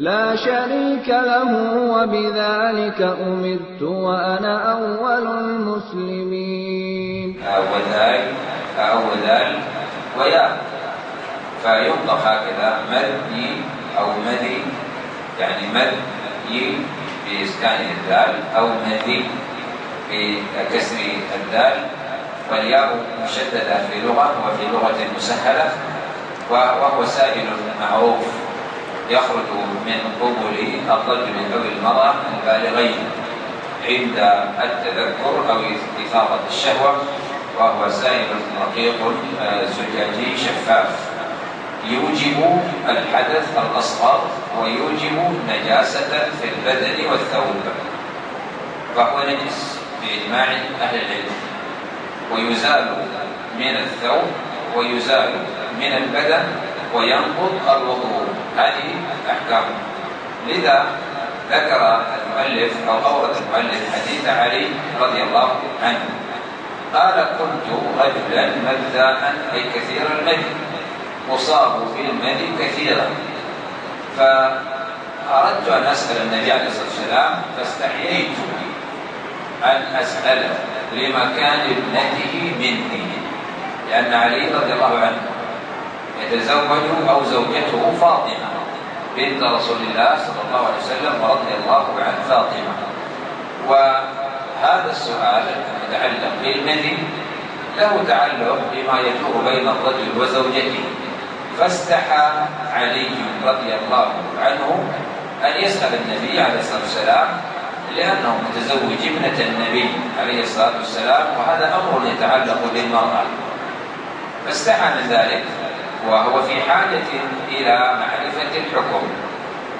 لَا شَرِيكَ لَهُ ۖ وَبِذَٰلِكَ أُمِرْتُ وَأَنَا أَوَّلُ الْمُسْلِمِينَ. وذال وذال وياء فينطق هكذا مذي أو مذي يعني مذي بإسكان الدال أو مذي بكسر الدال والياء مشددة في لغة وفي لغة مسهلة وهو سائل معروف. يخرج من قبل الرجل أو المرأة البالغين عند التذكر أو إثارة الشهوة وهو سائل رقيق زجاجي شفاف. يوجب الحدث الأصغر ويوجب نجاسة في البدن والثوب. فهو نجس بإجماع أهل العلم. ويزال من الثوب ويزال من البدن وينقض الوضوء. هذه أحكام لذا ذكر المؤلف أو أورد المؤلف حديث علي رضي الله عنه. قال كنت رجلا مذاء أي كثير المذي أصاب بالمذي كثيرا. فأردت أن أسأل النبي عليه الصلاة والسلام فاستحييت أن أسأله لمكان ابنته مني لأن علي رضي الله عنه يتزوج أو زوجته فاطمة بنت رسول الله صلى الله عليه وسلم ورضي الله عن فاطمة. وهذا السؤال المتعلق بالمذي له تعلق بما يدور بين الرجل وزوجته. فاستحى علي رضي الله عنه أن يسأل النبي عليه الصلاة والسلام لأنه متزوج ابنة النبي عليه الصلاة والسلام وهذا أمر يتعلق بالمرأة. فاستحى من ذلك. وهو في حاجة إلى معرفة الحكم.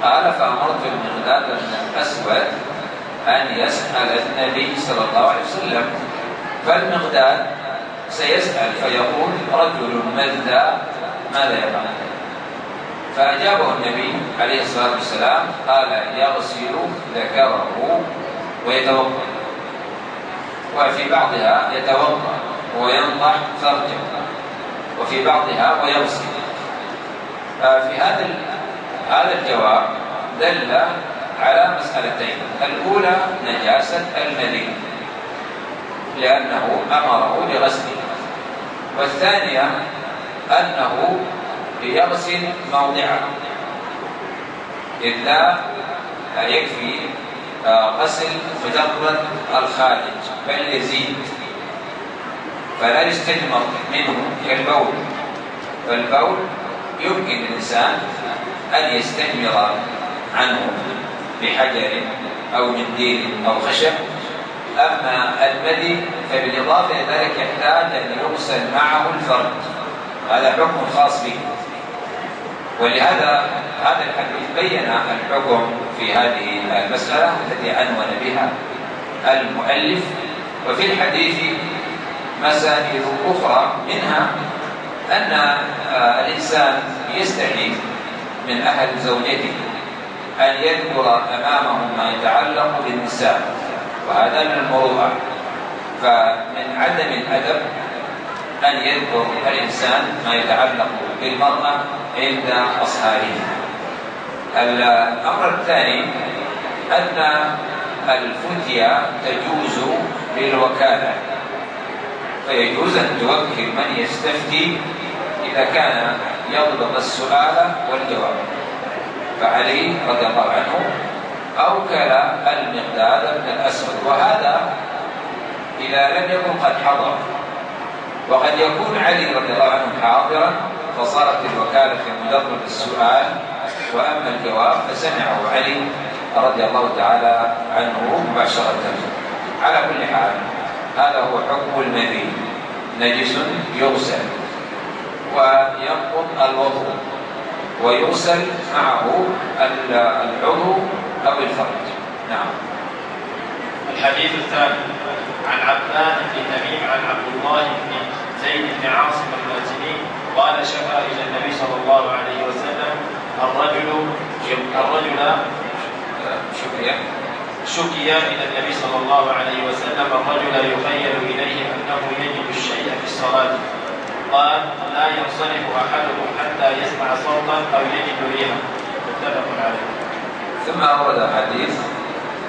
قال فأمرت المقداد بن الأسود أن يسأل النبي صلى الله عليه وسلم فالمقداد سيسأل فيقول رجل مذى ماذا يفعل؟ فأجابه النبي عليه الصلاة والسلام قال يغسل ذكره ويتوضأ. وفي بعضها يتوضأ وينضح فرجه وفي بعضها ويغسل في هذا هذا الجواب دل على مسألتين. الأولى نجاسة المذي لأنه أمره بغسله. والثانية أنه يغسل موضعه. إذ لا يكفي غسل مجرد الخارج بل يزيد. فلا يستجمر منه كالبول فالبول يمكن للإنسان أن يستجمر عنه بحجر أو منديل أو خشب. أما المدي فبالإضافة إلى ذلك يحتاج أن يغسل معه الفرد هذا حكم خاص به. ولهذا هذا الحديث بين الحكم في هذه المسألة التي عنون بها المؤلف. وفي الحديث مسائل أخرى منها أن الإنسان يستحي من أهل زوجته أن يذكر أمامهم ما يتعلق بالنساء وهذا من المروءة. فمن عدم الأدب أن يذكر الإنسان ما يتعلق بالمرأة عند أصهاره الأمر الثاني أن الفتية تجوز بالوكالة. فيجوز أن توكل من يستفتي إذا كان يضبط السؤال والجواب. فعلي رضي الله عنه أوكل المقداد بن الأسود وهذا إذا لم يكن قد حضر. وقد يكون علي رضي الله عنه حاضرا فصارت الوكالة في مجرد السؤال وأما الجواب فسمعه علي رضي الله تعالى عنه مباشرة. على كل حال هذا هو حكم المذي نجس يغسل وينقض الوضوء ويغسل معه العضو أو الفرج. نعم. الحديث الثاني عن عبان بن تميم عن عبد الله بن زيد بن عاصم المازني قال شكا إلى النبي صلى الله عليه وسلم الرجل الرجل شكي شكي إلى النبي صلى الله عليه وسلم الرجل يخيل إليه أنه يجد الشيء في الصلاة. قال لا ينصرف أحدكم حتى يسمع صوتا أو يجد ريحا. متفق عليه. ثم اورد حديث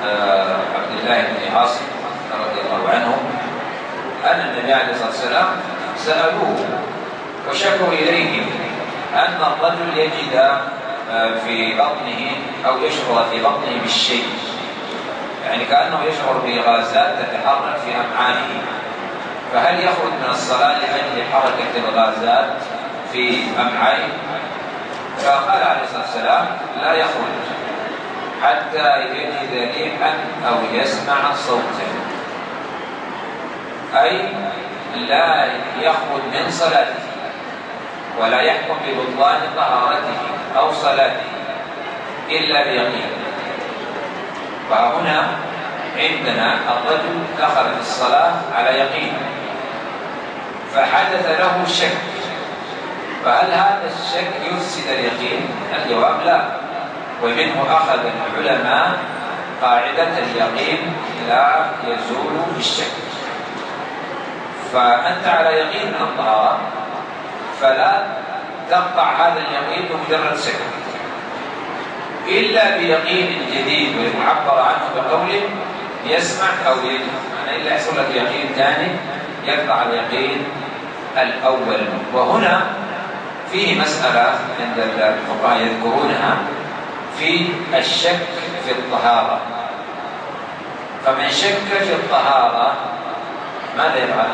آه، عبد الله بن عاصم رضي الله عنه أن النبي عليه الصلاة والسلام سألوه وشكوا إليه أن الرجل يجد آه، في بطنه أو يشعر في بطنه بالشيء. يعني كأنه يشعر بغازات تتحرك في امعائه فهل يخرج من الصلاة لأجل حركة الغازات في أمعائه؟ فقال عليه الصلاة والسلام لا يخرج حتى يجد ريحا أو يسمع صوتا أي لا يخرج من صلاته ولا يحكم ببطلان طهارته أو صلاته إلا بيقين. فهنا عندنا الرجل دخل في الصلاة على يقين فحدث له شك فهل هذا الشك يفسد اليقين؟ الجواب لا ومنه أخذ العلماء قاعدة اليقين لا يزول بالشك فأنت على يقين من الطهارة فلا تقطع هذا اليقين بمجرد شك إلا بيقين جديد ويعبر عنه بقول يسمع أو يجد يعني إلا يحصل لك يقين ثاني يقطع اليقين الأول وهنا فيه مسألة عند الفقهاء يذكرونها في الشك في الطهارة فمن شك في الطهارة ماذا يفعل؟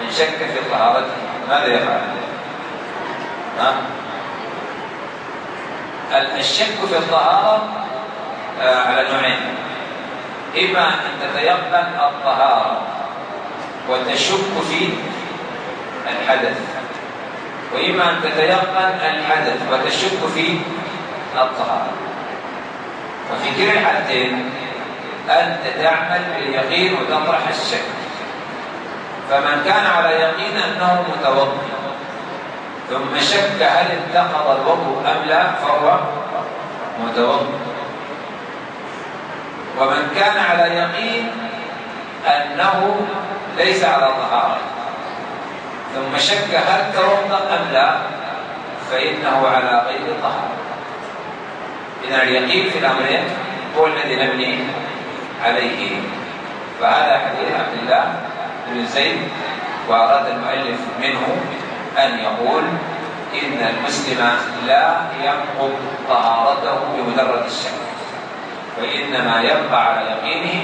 من شك في طهارته ماذا يفعل؟ ها؟ الشك في الطهارة آه، على نوعين. إما أن تتيقن الطهارة وتشك في الحدث وإما أن تتيقن الحدث وتشك في الطهارة. وفي كلا الحالتين أنت تعمل باليقين وتطرح الشك. فمن كان على يقين أنه متوضئ ثم شك هل انتقض الوضوء أم لا فهو متوضئ ومن كان على يقين أنه ليس على طهارة ثم شك هل توضأ أم لا فإنه على غير طهارة. إذا اليقين في الأمرين هو الذي نبني عليه. فهذا حديث عبد الله بن زيد وأراد المؤلف منه أن يقول إن المسلم لا ينقض طهارته بمجرد الشك وإنما يبقى على يقينه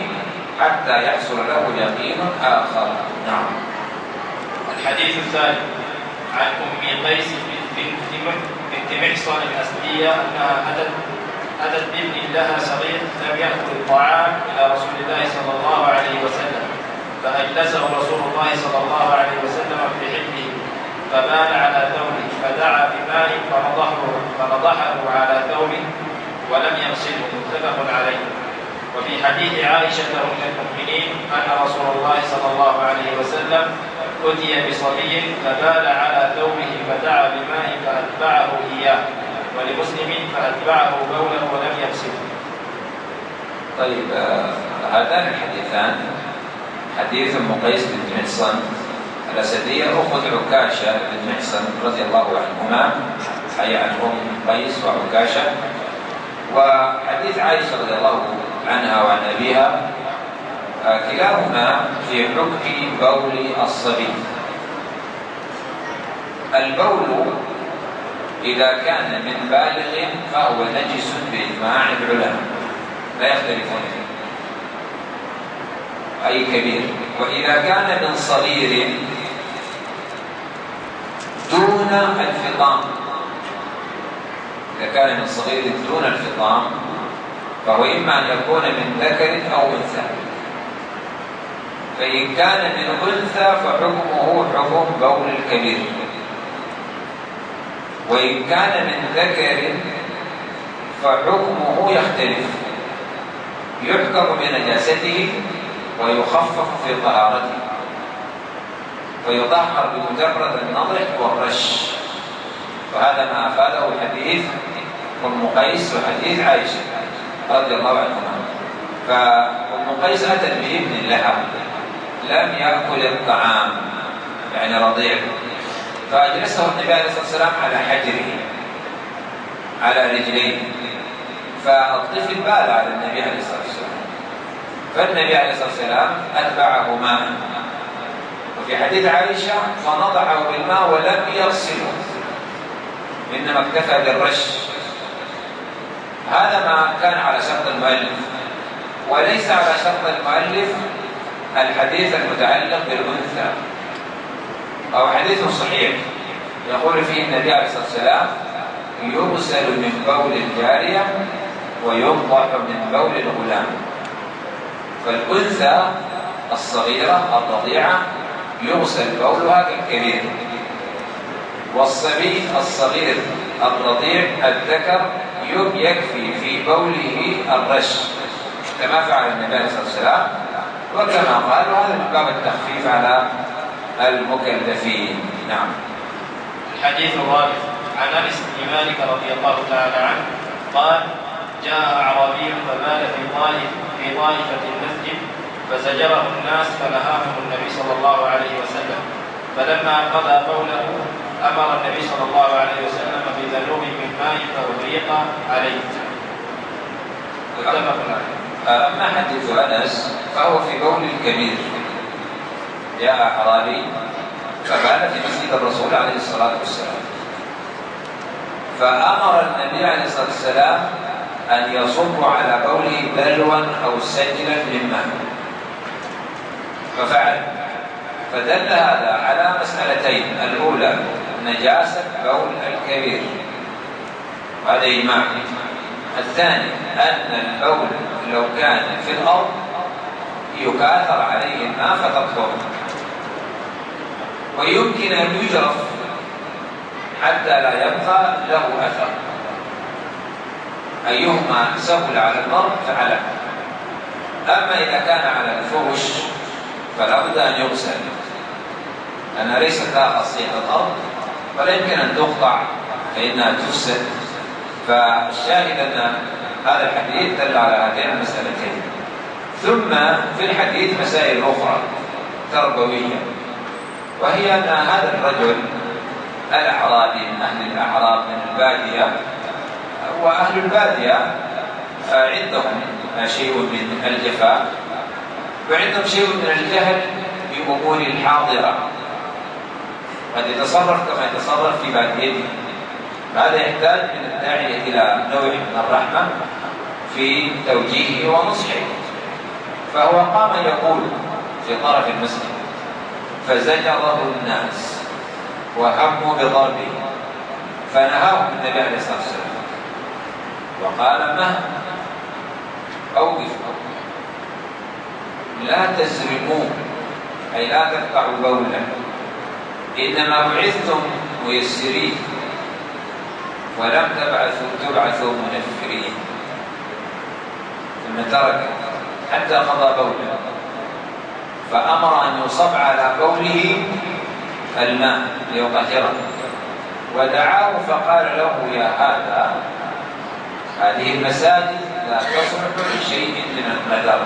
حتى يحصل له يقين آخر. نعم. الحديث الثاني عن أم قيس بنت محصن الأسدية أنها اتت أتت بابن لها صغير لم ياكل الطعام إلى رسول الله صلى الله عليه وسلم فأجلسه رسول الله صلى الله عليه وسلم في حجه فبال على ثوبه فدعا بماء فنضحه فنضحه على ثوبه ولم يغسله. متفق عليه. وفي حديث عائشة أم المؤمنين أن رسول الله صلى الله عليه وسلم أتي بصبي فبال على ثوبه فدعا بماء فأتبعه إياه. ولمسلم فأتبعه بوله ولم يغسله. طيب آه هذان الحديثان حديث ام قيس بن محصن الاسديه اخت عكاشة بن محصن رضي الله عنهما اي عن أم قيس وعكاشة. وحديث عائشة رضي الله عنها وعن أبيها كلاهما في حكم بول الصبي. البول إذا كان من بالغ فهو نجس بإجماع العلماء. لا يختلفون فيه. أي كبير. وإذا كان من صغير دون الفطام إذا كان من صغير دون الفطام فهو إما أن يكون من ذكر أو أنثى. فإن كان من أنثى فحكمه حكم بول الكبير. وإن كان من ذكر فحكمه يختلف. يحكم بنجاسته ويخفف في طهارته. ويطهر بمجرد النضح والرش. وهذا ما أفاده حديث أم قيس وحديث عائشة رضي الله عنهما. فأم قيس أتت بابن لها لم يأكل الطعام يعني رضيع. فأجلسه النبي عليه الصلاة والسلام على حجره على رجليه. فالطفل بال على النبي عليه الصلاة والسلام. فالنبي عليه الصلاة والسلام أتبعه ماء. وفي حديث عائشة فنضعه بالماء ولم يغسله إنما اكتفى بالرش. هذا ما كان على شرط المؤلف. وليس على شرط المؤلف الحديث المتعلق بالأنثى. أو حديث صحيح. يقول فيه النبي عليه الصلاة والسلام يغسل من بول الجارية وينضح من بول الغلام. فالأنثى الصغيرة الرضيعة يغسل بولها كالكبير والصبي الصغير الرضيع الذكر يكفي في بوله الرش. كما فعل النبي عليه الصلاة والسلام. وكما قال وهذا من باب التخفيف على المكلفين. نعم. الحديث الرابع. عن أنس بن مالك رضي الله تعالى عنه قال جاء أعرابي فبال في طائف في طائفة المسجد فزجره الناس فنهاهم النبي صلى الله عليه وسلم. فلما قضى قوله أمر النبي صلى الله عليه وسلم بذنوب من ماء فاغريق عليه. أما حديث أنس فهو في بول الكبير. جاء أعرابي فبال في مسجد الرسول عليه الصلاة والسلام. فأمر النبي عليه الصلاة والسلام أن يصب على بوله بلوا أو سجلا من ماء. ففعل. فدل هذا على مسألتين. الأولى نجاسة بول الكبير. هذا إجماع. الثاني أن البول لو كان في الأرض يكاثر عليه الماء فتطهر ويمكن أن يجرف حتى لا يبقى له أثر. أيهما سهل على المرء فعله أما إذا كان على الفرش فلا بد أن يغسل. لأنها ليست لها خاصية الأرض ولا يمكن أن تقطع فإنها تفسد فالشاهد أن هذا الحديث دل على هاتين المسألتين. ثم في الحديث مسائل أخرى تربوية وهي أن هذا الرجل الأعرابي من أهل الأعراب من البادية وأهل البادية عندهم شيء من الجفاء وعندهم شيء من الجهل بأمور الحاضرة قد يتصرف كما يتصرف في باديته هذا يحتاج من الداعية إلى نوع من الرحمة في توجيهه ونصحه. فهو قام يقول في طرف المسجد فزجره الناس وهموا بضربه فنهاهم النبي عليه الصلاة والسلام. وقال مه اوقفوا لا تزرموا أي لا تقطعوا بولا. إنما بعثتم ميسرين ولم تبعثوا تبعثوا منفرين. ثم ترك حتى قضى بوله فأمر أن يصب على بوله الماء ليطهره. ودعاه فقال له يا هذا هذه المساجد لا تصلح لشيء من القدر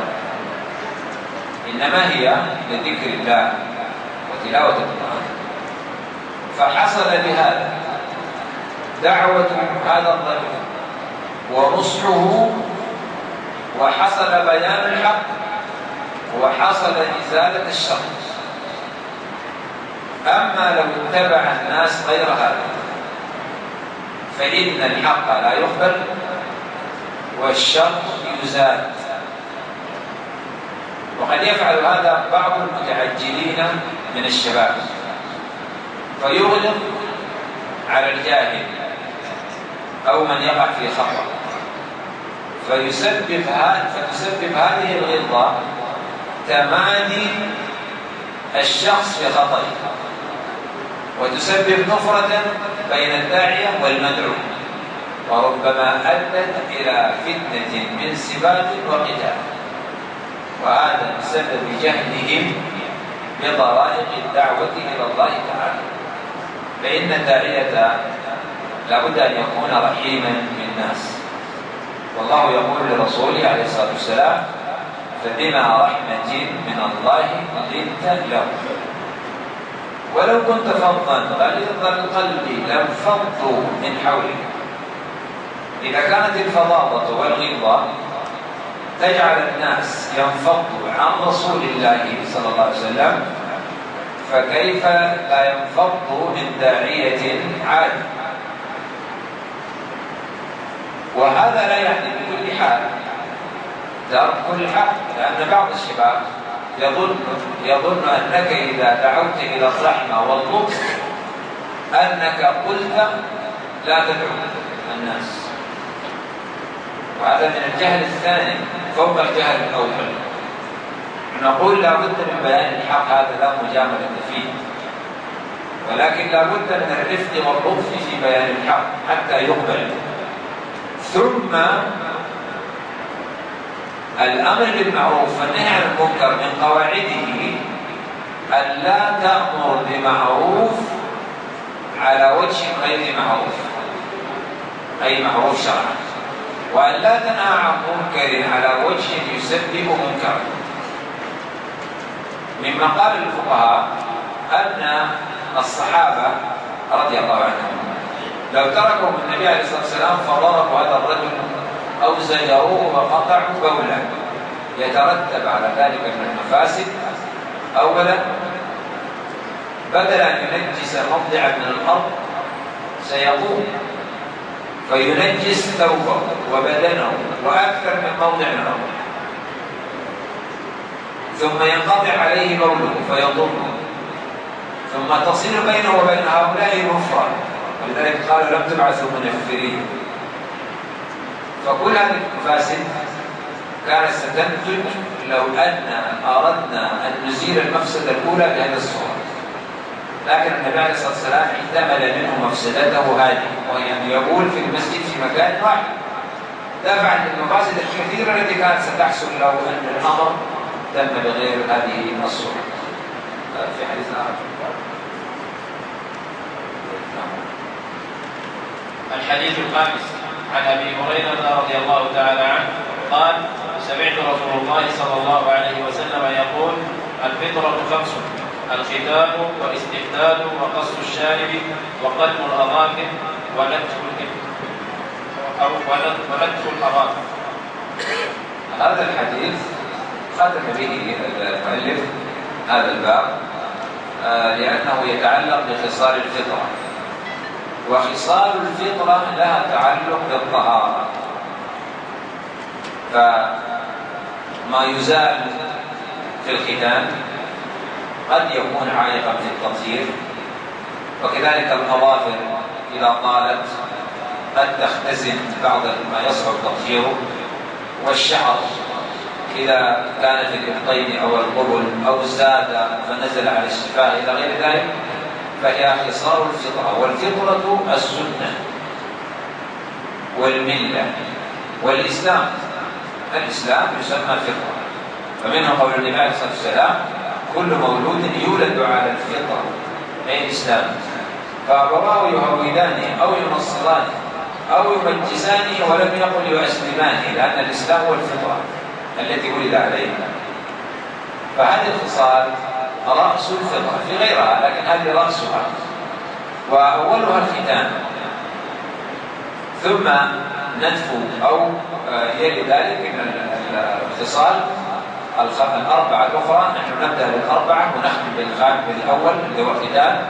إنما هي لذكر الله وتلاوة القرآن. فحصل بهذا دعوة هذا الرجل ونصحه وحصل بيان الحق وحصل إزالة الشر. أما لو اتبع الناس غير هذا فإن الحق لا يقبل والشر يزال. وقد يفعل هذا بعض المتعجلين من الشباب. فيغلق على الجاهل أو من يقع في خطأ. فيسبب فتسبب هذه الغلظة تمادي الشخص في خطئه وتسبب نفرة بين الداعية والمدعو. وربما أدت إلى فتنة من سبات وقتال. وهذا بسبب جهلهم بطرائق الدعوة إلى الله تعالى. فإن الداعية لابد أن يكون رحيما بالناس والله يقول لرسوله عليه الصلاة والسلام فبما رحمة من الله لنت له ولو كنت فظا غليظ القلب لانفضوا من حولك. إذا كانت الفظاظة والغلظة تجعل الناس ينفضوا عن رسول الله صلى الله عليه وسلم فكيف لا ينفضوا من داعية عادل وهذا لا يعني بكل حال ترك حال لأن بعض الشباب يظن يظن أنك إذا دعوت إلى الرحمة واللطف أنك قلت لا تدعو الناس. وهذا من الجهل الثاني فوق الجهل الأول. نقول لا بد من بيان الحق هذا لا مجاملة فيه. ولكن لا بد من الرفق واللطف في بيان الحق حتى يقبل. ثم الأمر بالمعروف والنهي عن المنكر من قواعده أن لا تأمر بمعروف على وجه غير معروف أي معروف شرعا. وأن لا تنهى عن منكر على وجه يسبب منكرا مما قال الفقهاء أن الصحابة رضي الله عنهم لو تركوا النبي عليه الصلاة والسلام فضربوا هذا الرجل أو زجروه وقطعوا بولا يترتب على ذلك من المفاسد أولا بدل أن ينجس موضعا من الأرض سيقوم فينجس ثوبه وبدنه وأكثر من موضع الأرض ثم ينقطع عليه بوله فيضره ثم تصل بينه وبين هؤلاء الكفار ولذلك قالوا لم تبعثوا منفرين. فكل هذه المفاسد. كانت ستنتج لو أن أردنا أن نزيل المفسدة الأولى بهذه الصورة. لكن النبي عليه الصلاة والسلام احتمل منه مفسدته هذه وهي أن يقول في المسجد في مكان واحد. دفع عن المفاسد الكثيرة التي كانت ستحصل لو أن الأمر تم بغير هذه الصورة في حديث آخر. الحديث الخامس. عن أبي هريرة رضي الله تعالى عنه قال سمعت رسول الله صلى الله عليه وسلم يقول الفطرة خمس. الختان والاستحداد وقص الشارب وقلب الاظافر ونتف أو ونتف الاظافر هذا الحديث ختم به المؤلف هذا الباب آه، لأنه يتعلق بخصال الفطرة. وخصال الفطرة لها تعلق بالطهارة. فما يزال في الختان قد يكون عائقا في التطهير وكذلك الأظافر إذا طالت قد تختزن بعض ما يصعب تطهيره والشعر إذا كان في الإبطين أو القبل أو زاد فنزل على الشفاه إلى غير ذلك فهي خصال الفطرة. والفطرة السنة والملة والإسلام. الإسلام يسمى فطرة فمنه قول النبي عليه الصلاة والسلام كل مولود يولد على الفطرة أي الإسلام. فأبواه يهودانه أو ينصرانه أو يمجسانه ولم يقل يسلمانه لأن الإسلام هو الفطرة التي ولد عليها. فهذه الخصال رأس الفطرة في غيرها لكن هذه رأسها. وأولها الختان. ثم نتف أو آه، يلي ذلك من الخصال الأربعة الأخرى نحن نبدأ بالأربعة ونختم بالأول اللي هو الختان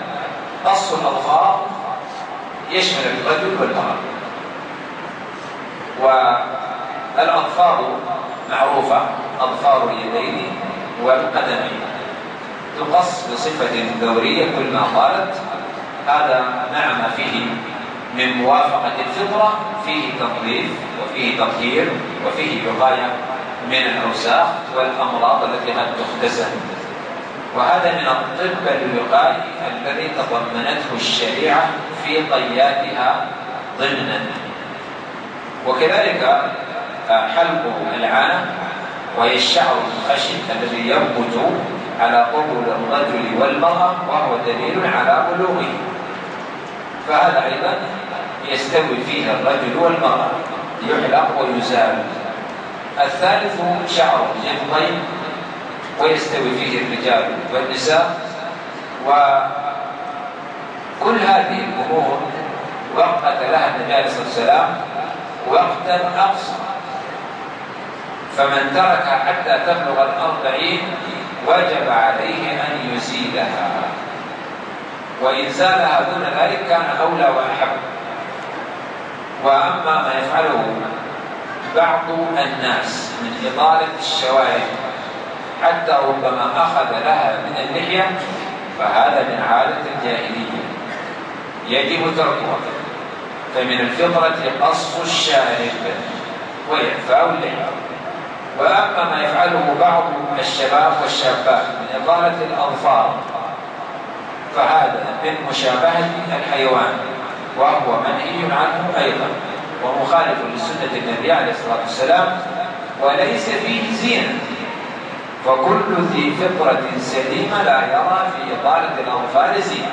قص الأظفار يشمل الرجل والمرأة. والأظفار معروفة أظفار اليدين والقدمين تقص بصفة دورية كل ما قالت. هذا مع ما فيه من موافقة الفطرة فيه تنظيف وفيه تطهير وفيه وقاية من الأوساخ والأمراض التي قد تختزن وهذا من الطب الوقائي الذي تضمنته الشريعة في طياتها ضمنا. وكذلك حلق العانة وهي الشعر الخشن الذي ينبت على قبل الرجل والمرأة وهو دليل على بلوغه. فهذا أيضا يستوي فيه الرجل والمرأة يحلق ويزال. الثالث شعر الجبطين ويستوي فيه الرجال والنساء. وكل هذه الأمور وقت لها النبي عليه الصلاة والسلام وقتا أقصى فمن تركها حتى تبلغ الأربعين وجب عليه أن يزيلها وإن زالها دون ذلك كان أولى وأحب. وأما ما يفعله بعض الناس من إطالة الشوارب حتى ربما أخذ لها من اللحية فهذا من عادة الجاهلية. يجب تركها. فمن الفطرة قص الشارب وإعفاء اللحية. وأما ما يفعله بعض الشباب والشابات من إطالة الأظفار فهذا من مشابهة الحيوان وهو منهي عنه أيضا. ومخالف لسنة النبي عليه الصلاة والسلام وليس فيه زينة. فكل ذي فطرة سليمة لا يرى في إطالة الأظفار زينة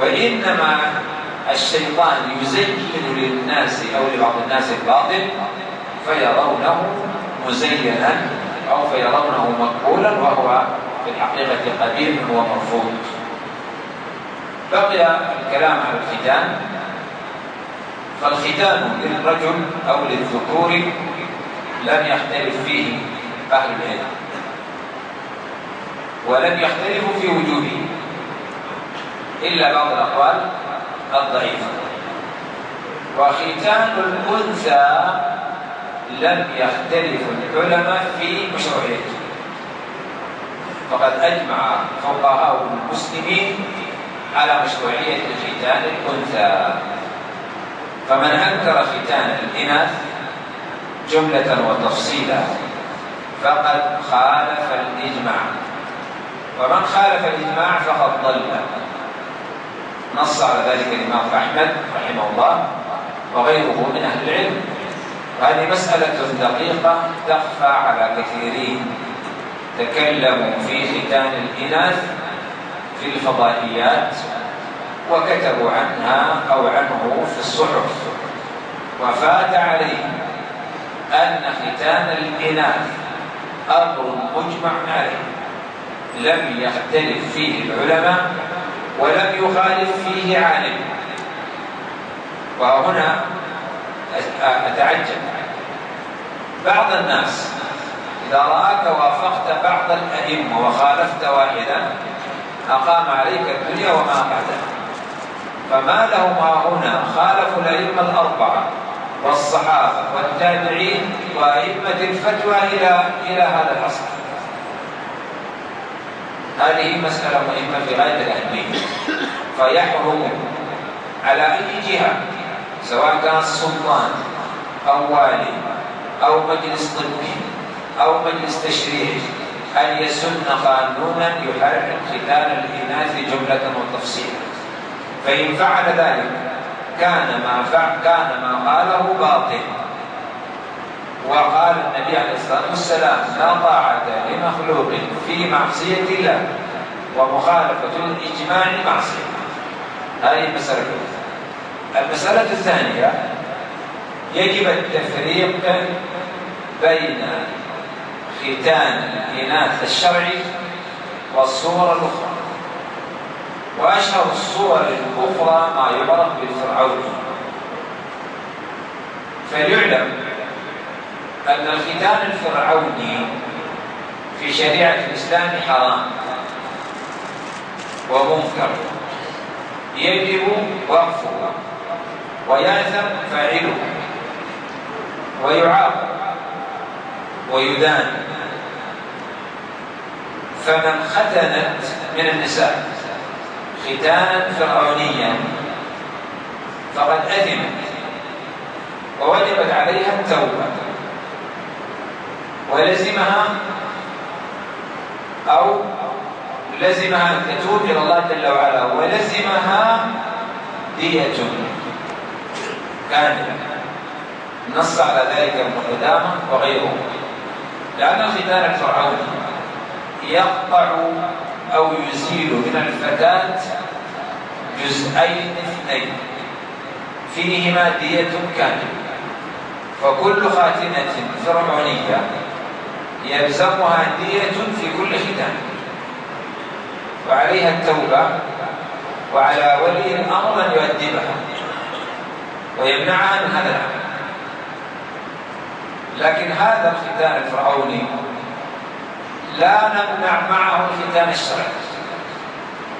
وإنما الشيطان يزين للناس أو لبعض الناس الباطل فيرونه مزينا أو فيرونه مقبولا وهو في الحقيقة قبيح ومرفوض. بقي الكلام على الختان فالختان للرجل أو للذكور لم يختلف فيه أهل العلم ولم يختلفوا في وجوده إلا بعض الأقوال الضعيفة. وختان الأنثى لم يختلف العلماء في مشروعيته. فقد أجمع فقهاء المسلمين على مشروعية ختان الأنثى. فمن أنكر ختان الإناث جملة وتفصيلا فقد خالف الإجماع. ومن خالف الإجماع فقد ضل. نص على ذلك الإمام أحمد رحمه الله وغيره من أهل العلم. وهذه مسألة دقيقة تخفى على كثيرين تكلموا في ختان الإناث في الفضائيات. وكتبوا عنها أو عنه في الصحف. وفات عليهم أن ختان الإناث أمر مجمع عليه. لم يختلف فيه العلماء ولم يخالف فيه عالم. وهنا أتعجب. بعض الناس إذا رآك وافقت بعض الأئمة وخالفت واحدا أقام عليك الدنيا وما بعدها. فما لهم هنا؟ خالفوا الأئمة الأربعة والصحابة والتابعين وأئمة الفتوى إلى إلى هذا العصر هذه مسألة مهمة في غاية الأهمية. فيحرم على أي جهة سواء كان السلطان أو والي أو مجلس طبي أو مجلس تشريعي أن يسن قانونا يحرم ختان الإناث جملة وتفصيلا. فإن فعل ذلك كان ما فعل كان ما قاله باطل. وقال النبي عليه الصلاة والسلام لا طاعة لمخلوق في معصية الله ومخالفة الإجماع معصية. هذه المسألة المسألة الثانية يجب التفريق بين ختان الإناث الشرعي والصور الأخرى. وأشهر الصور الأخرى ما يعرف بالفرعون فليعلم أن الختان الفرعوني في شريعة الإسلام حرام ومنكر. يجب وقفه ويأثم فاعله ويعاقب ويدان. فمن ختنت من النساء. ختانا فرعونيا. فقد أثمت ووجبت عليها التوبة. ولزمها أو لزمها أن تتوب إلى الله جل وعلا. ولزمها دية. كاملة نص على ذلك ابن قدامة وغيره. لأن الختان الفرعوني يقطع أو يزيل من الفتاة جزئين اثنين. فيهما دية كاملة. فكل خاتمة فرعونية يلزمها دية في كل ختان وعليها التوبة وعلى ولي الأمر أن يؤدبها. ويمنعها من هذا العمل. لكن هذا الختان الفرعوني لا نمنع معه الختان الشرعي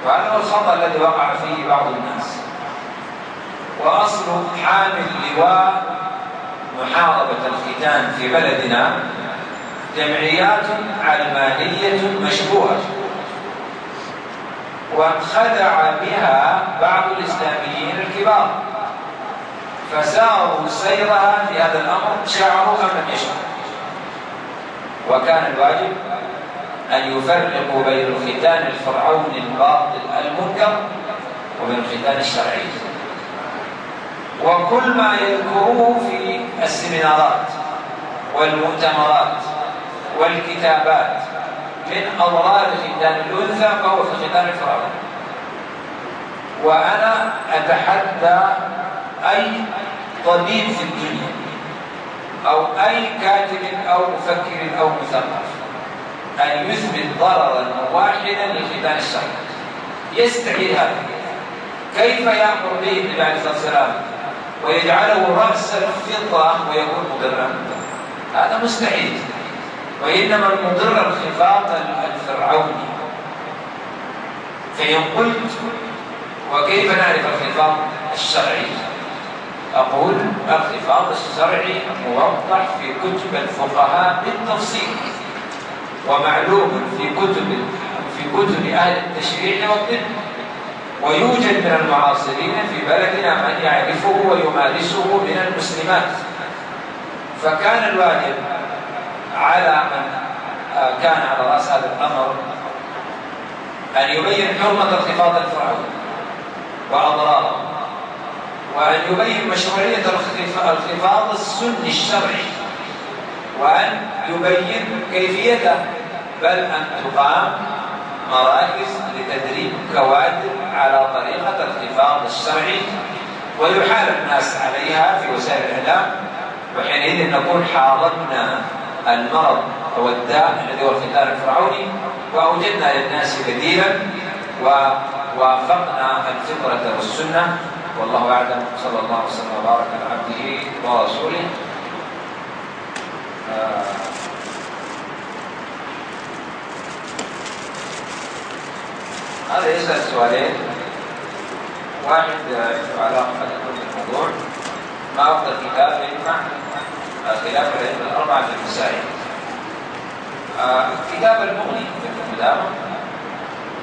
وهذا هو الخطأ الذي وقع فيه بعض الناس. وأصل حامل لواء محاربة الختان في بلدنا جمعيات علمانية مشبوهة. وانخدع بها بعض الإسلاميين الكبار. فساروا سيرها في هذا الأمر شعروا أم لم يشعروا. وكان الواجب أن يفرقوا بين الختان الفرعوني الباطل المنكر وبين الختان الشرعي. وكل ما يذكروه في السمينارات والمؤتمرات والكتابات من أضرار ختان الأنثى فهو في ختان الفرعوني وأنا أتحدى أي طبيب في الدنيا أو أي كاتب أو مفكر أو مثقف. أن يثبت ضررا واحدا للختان الشرعي يستحيل هذا. كيف يأمر به النبي عليه الصلاة والسلام؟ ويجعله رأس الفطرة ويكون مضرا. هذا مستحيل. وإنما المضر الخفاق الفرعوني فإن قلت وكيف نعرف الخفاق الشرعي؟ أقول الخفاض الشرعي موضح في كتب الفقهاء بالتفصيل ومعلوم في كتب في كتب أهل التشريع والطب. ويوجد من المعاصرين في بلدنا من يعرفه ويمارسه من المسلمات. فكان الواجب على من كان على رأس هذا الأمر أن يبين حرمة الخفاض الفرعوني وأضراره وأن يبين مشروعية الخفاض السني الشرعي وأن يبين كيفيته بل أن تقام مراكز لتدريب كوادر على طريقة الخفاض الشرعي. ويحال الناس عليها في وسائل الإعلام وحينئذ نكون حاربنا المرض أو الداء الذي هو الختان الفرعوني وأوجدنا للناس بديلا ووافقنا الفطرة والسنة. والله أعلم صلى الله وسلم وبارك على عبده ورسوله. آه. هذا يسأل سؤالين. واحد له علاقة بالموضوع ما أفضل كتاب يجمع خلاف العلم الأربعة في المسائل. آه كتاب المغني في قدامه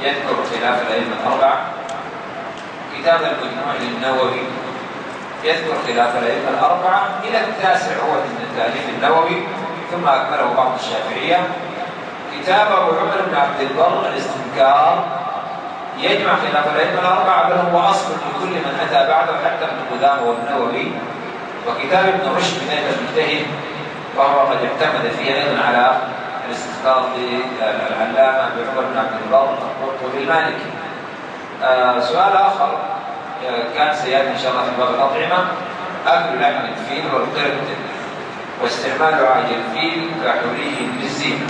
يذكر خلاف العلم الأربعة. كتاب المجموع للنووي يذكر خلاف الأئمة الأربعة. إلى التاسع هو من تأليف النووي ثم أكمله بعض الشافعية. كتاب أبو عمر بن عبد البر الاستنكار يجمع خلاف الأئمة الأربعة بل هو أصل لكل من أتى بعده حتى ابن قدامة والنووي. وكتاب ابن رشد بداية المجتهد وهو قد اعتمد فيه أيضا على الاستذكار للعلامة أبو عمر بن عبد البر القرطبي المالكي. آه سؤال آخر آه كان سيأتي إن شاء الله في باب الأطعمة. أكل لحم الفيل والقرد واستعمال عاج الفيل كحلي للزينة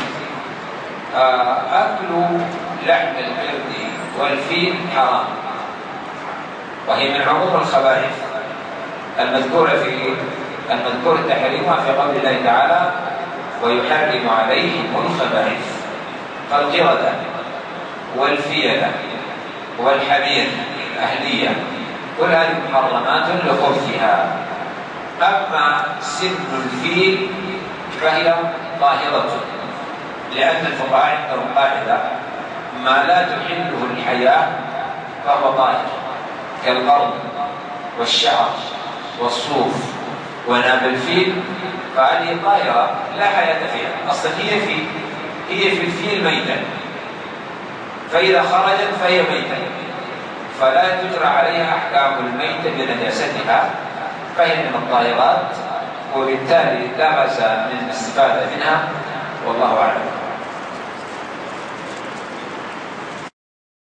آه أكل لحم القرد والفيل حرام. وهي من عموم الخبائث المذكورة في المذكور تحريمها في قول الله تعالى ويحرم عليهم الخبائث فالقردة والفيلة والحمير الأهلية كل هذه محرمات لخبثها. أما سن الفيل فهي طاهرة لأن الفقهاء عندهم قاعدة ما لا تحله الحياة فهو طاهر كالقرن والشعر والصوف. وناب الفيل فهذه طاهرة لا حياة فيها. أصلا هي في هي في الفيل ميتا. فإذا خرجت فهي ميتة فلا تجرى عليها أحكام الميتة بنجاستها فهي من الطاهرات وبالتالي لا بأس من الاستفادة منها والله أعلم.